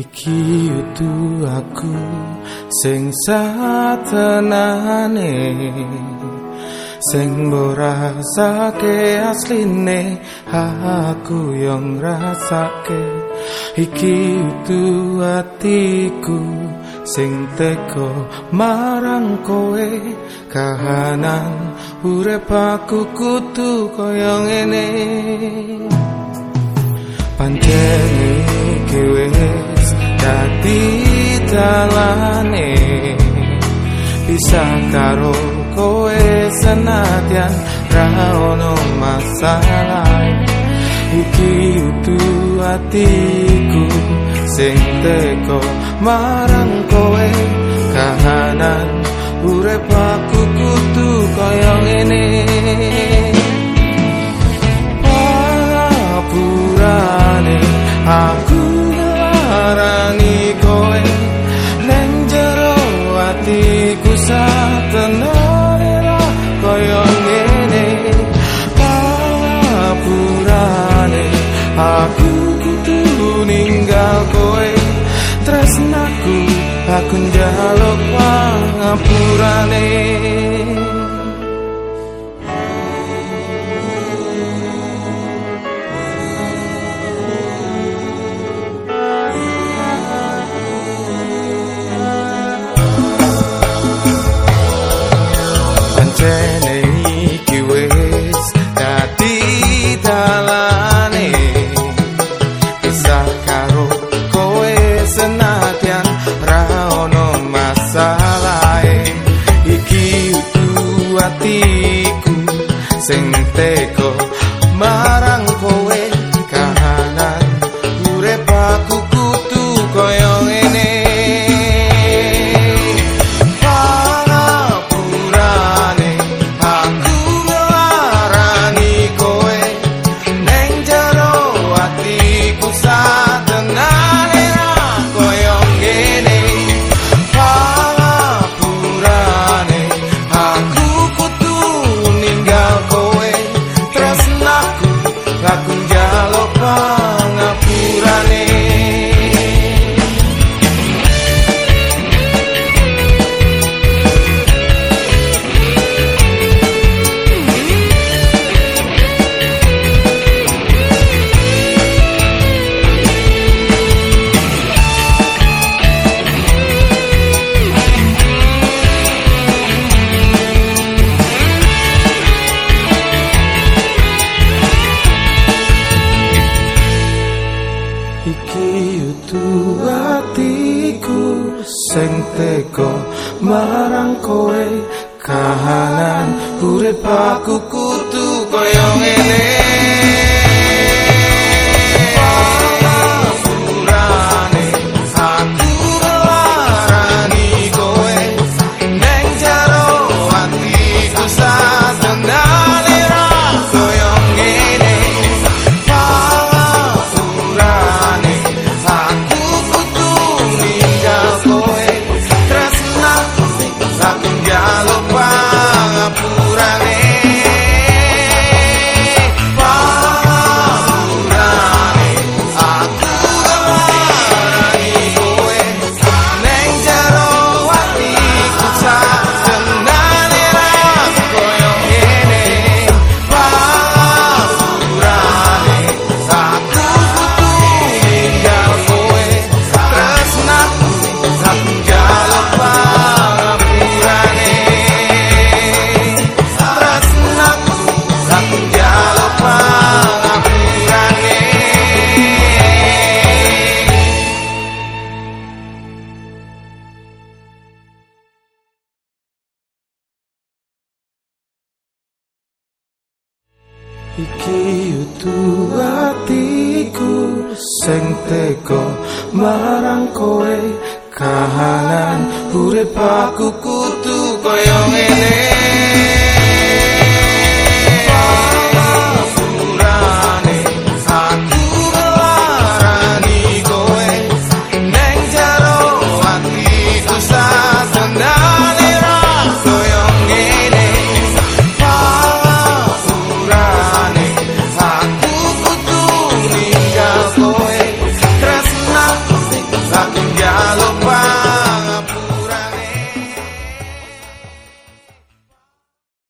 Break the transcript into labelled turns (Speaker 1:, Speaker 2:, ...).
Speaker 1: Iki utu aku sing satenane sing borasake asline aku yang rasake. Iki utu atiku sing teko marang kowe kahanan urip aku kutu kaya ngene. Pancen iki dadi dalane bisa karo kowe senadyan ra ono masalah. Iki utu atiku sing teko marang kowe. Kahanan urip aku kudu kaya ngene aku njaluk pangapurane utu atiku sing teko marang kowe. Kahanan urip aku kudu kaya ngene Iki utu atiku sing teko marang kowe. Kahanan urip aku kudu kaya ngene